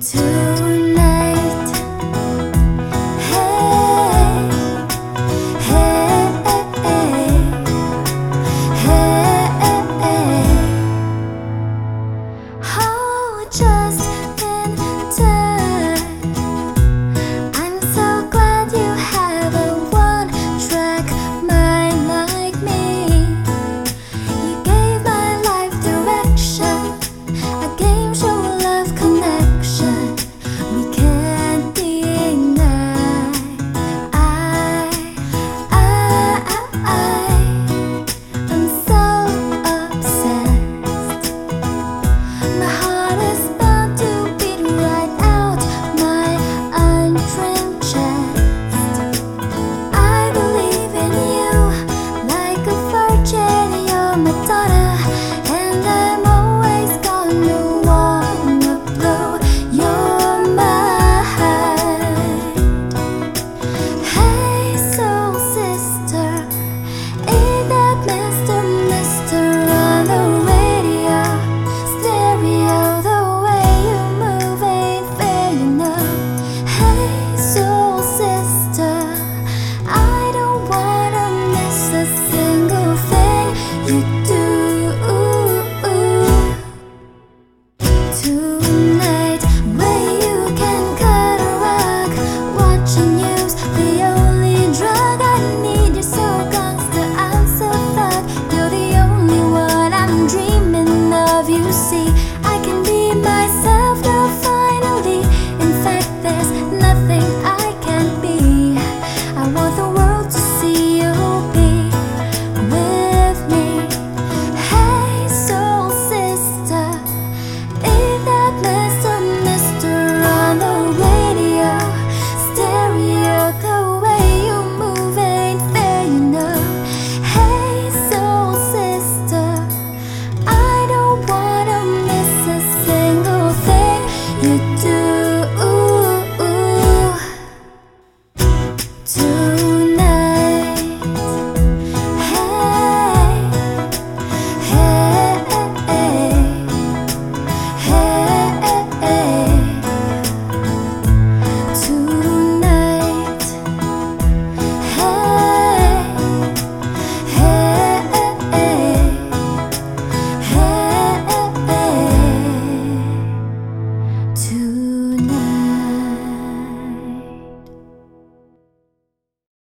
to